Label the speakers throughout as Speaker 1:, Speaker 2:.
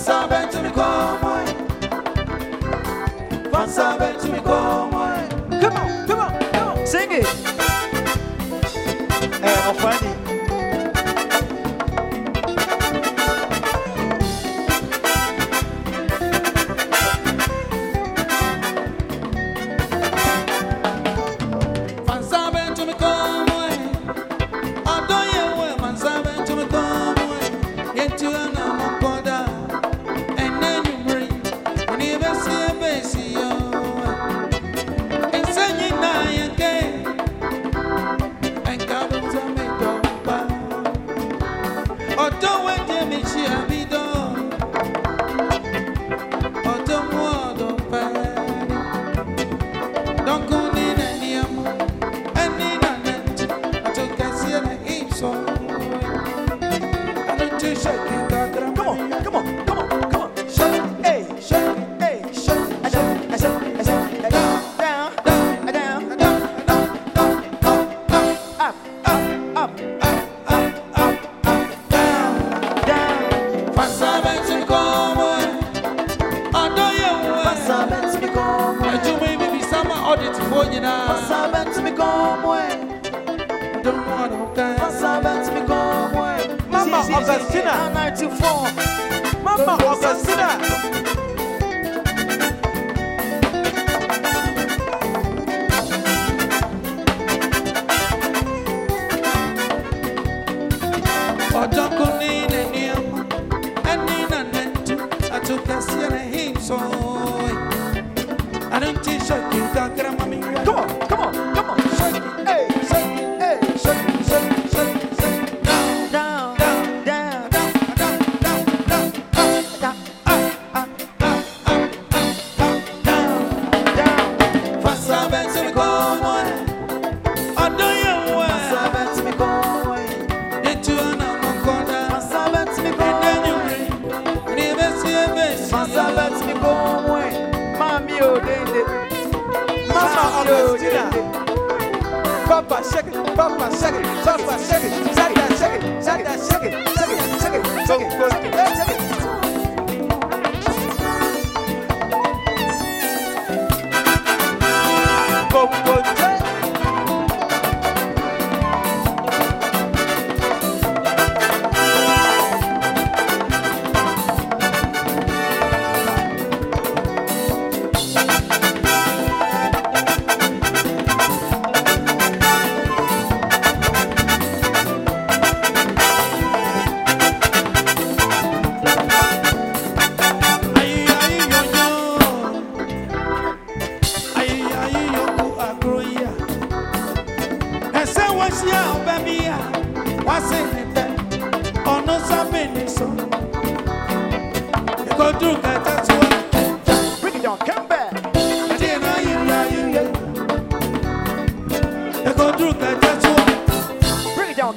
Speaker 1: Fansa to me come on. To me.
Speaker 2: Come on, come on, come
Speaker 3: on. Sing it.
Speaker 1: Mama, I'm a sinner. I'm
Speaker 3: ɔdɔfɛ ɔsabɛntumi kɔn mu ɛ mama ɔgɔsina
Speaker 2: mama ɔgɔsina.
Speaker 1: ọjọ́.
Speaker 2: Papa, by second, Papa, by second, Papa, by second, side that second, side that second, second, second, second, so good.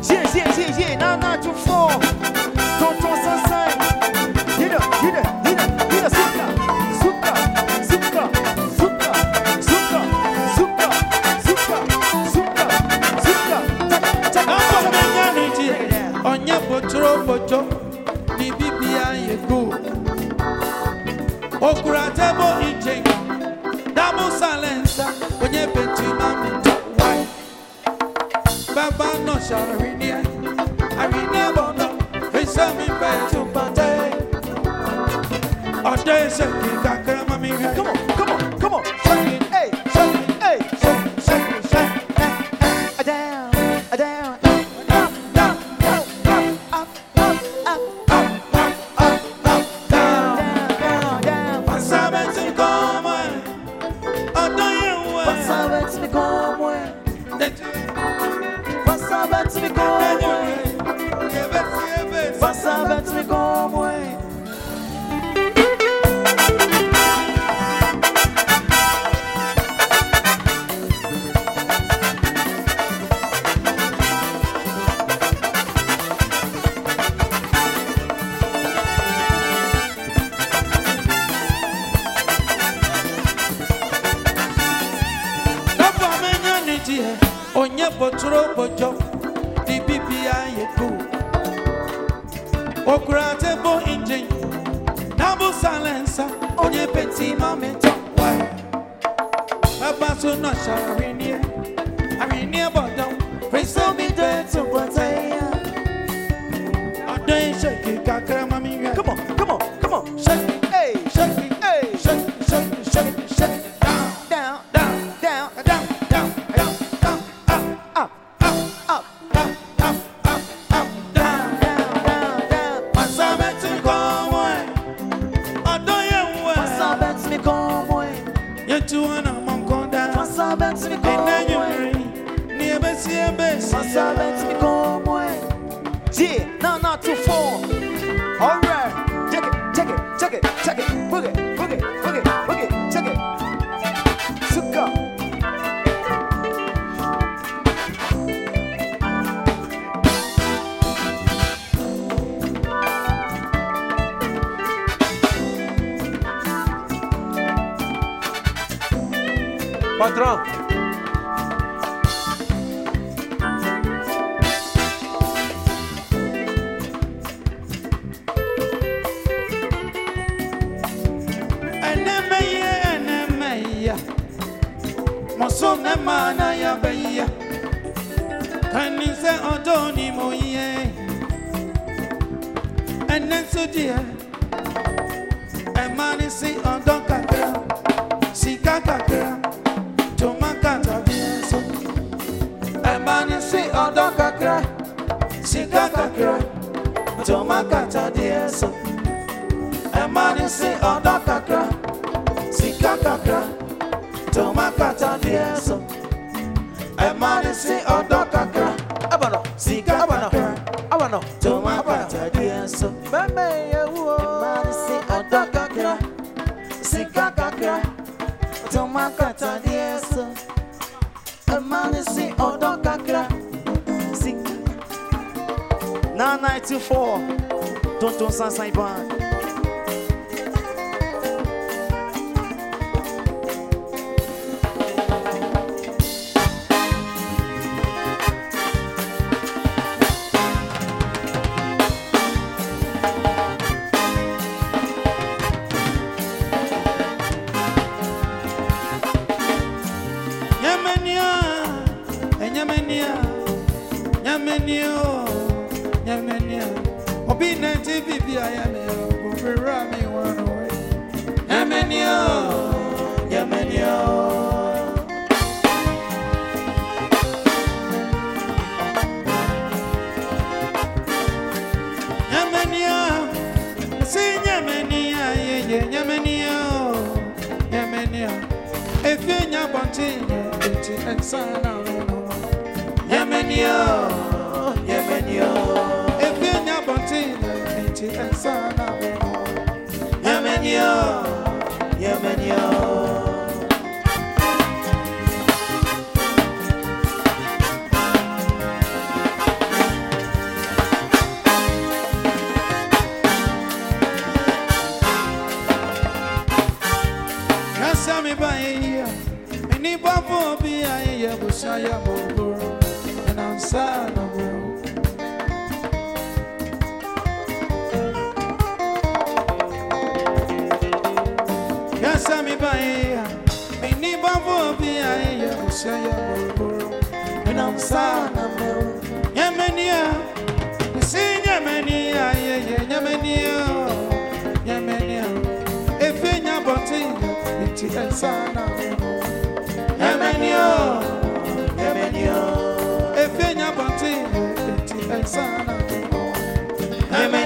Speaker 3: Zie, zie, zie, zie, na na to.
Speaker 1: mi pede un pate. A days a kika crema mi head. Come on,
Speaker 3: come on, come on. Shake it, hey, shake it, hey, shake,
Speaker 1: shake, shake, hey,
Speaker 3: hey. Down, down. Passava antes de como é. Passava antes de come on savet mi komwe
Speaker 1: Onye botoro bojo, di bibia ye. okura tebo injin nabu silencer onye peti mamento baba so na sharinie arinie bodon free so me dead to what
Speaker 3: i am
Speaker 1: i don't shake. it
Speaker 3: Yeah. All right, check it, check it, check it, check it. Boogie, boogie, boogie, boogie, check it. Suka.
Speaker 2: Patrão.
Speaker 1: mana ya beya kanise odoni moye enenso dia emani si odon kakra sika kakra toma kata bieso. Emani si odon kakra sika kakra toma kata bieso. Emani si odon kakra sika
Speaker 3: kakra
Speaker 1: toma kata bieso. mani si ọdọ
Speaker 3: kankan.
Speaker 2: Abọ̀nà
Speaker 3: sika abọ̀nà
Speaker 2: abọ̀nà
Speaker 3: tó máa bàtà díẹ̀ so.
Speaker 2: Bẹ́ẹ̀ yẹ wú o.
Speaker 3: Mani si ọdọ kankan sika kankan tó máa bàtà díẹ̀ so. Mani si ọdọ kankan sika. Nine ninety four Tonton Sansan Iban.
Speaker 1: Obi na TV bi aya mi o, ofira mi wọn o. Yamani o, Yamani o. If you're not wanting, it's inside out. Yamani o. Sammy by here. And if I'm for be, I am Bushaya Bogor. And I'm sad of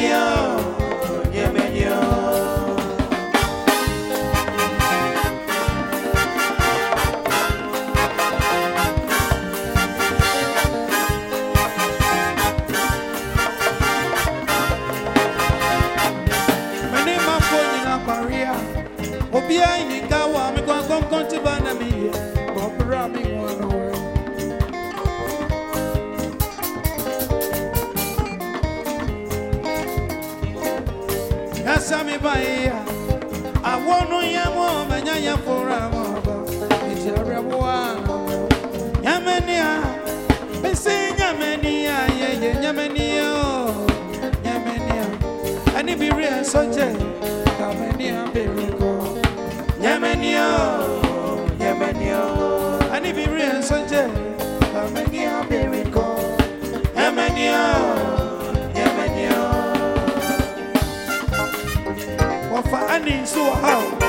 Speaker 1: Yemenio, fire. I want no young woman, I am for a woman. It's a reward. Yamania, Bessie Yamania, Yamania, Yamania, and if you real such a Yamania. Yamania,
Speaker 3: Yamania,
Speaker 1: and if you real such a So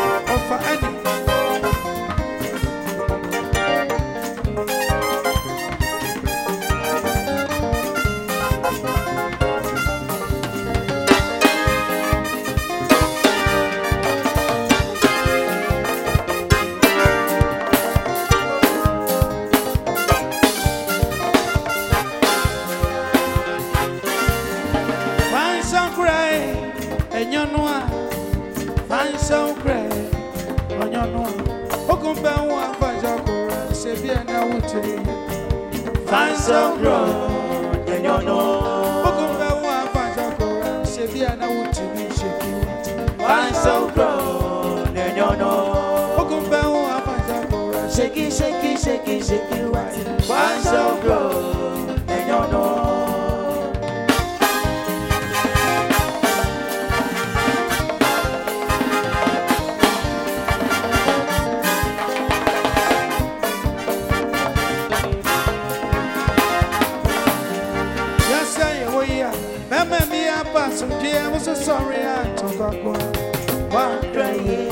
Speaker 3: find so grow, then you know.
Speaker 1: Shake
Speaker 3: it, shake it, shake it, shake it right. Find so grow, then you know.
Speaker 1: Mama, me, I pass some day, I was so sorry, I took a one. wondering.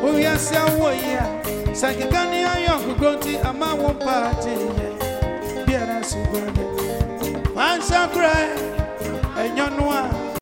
Speaker 1: Oh, yes, I will, yeah. Sakikani, I am going to a man one party. Bien, I see, brother. Once I cry, and you know.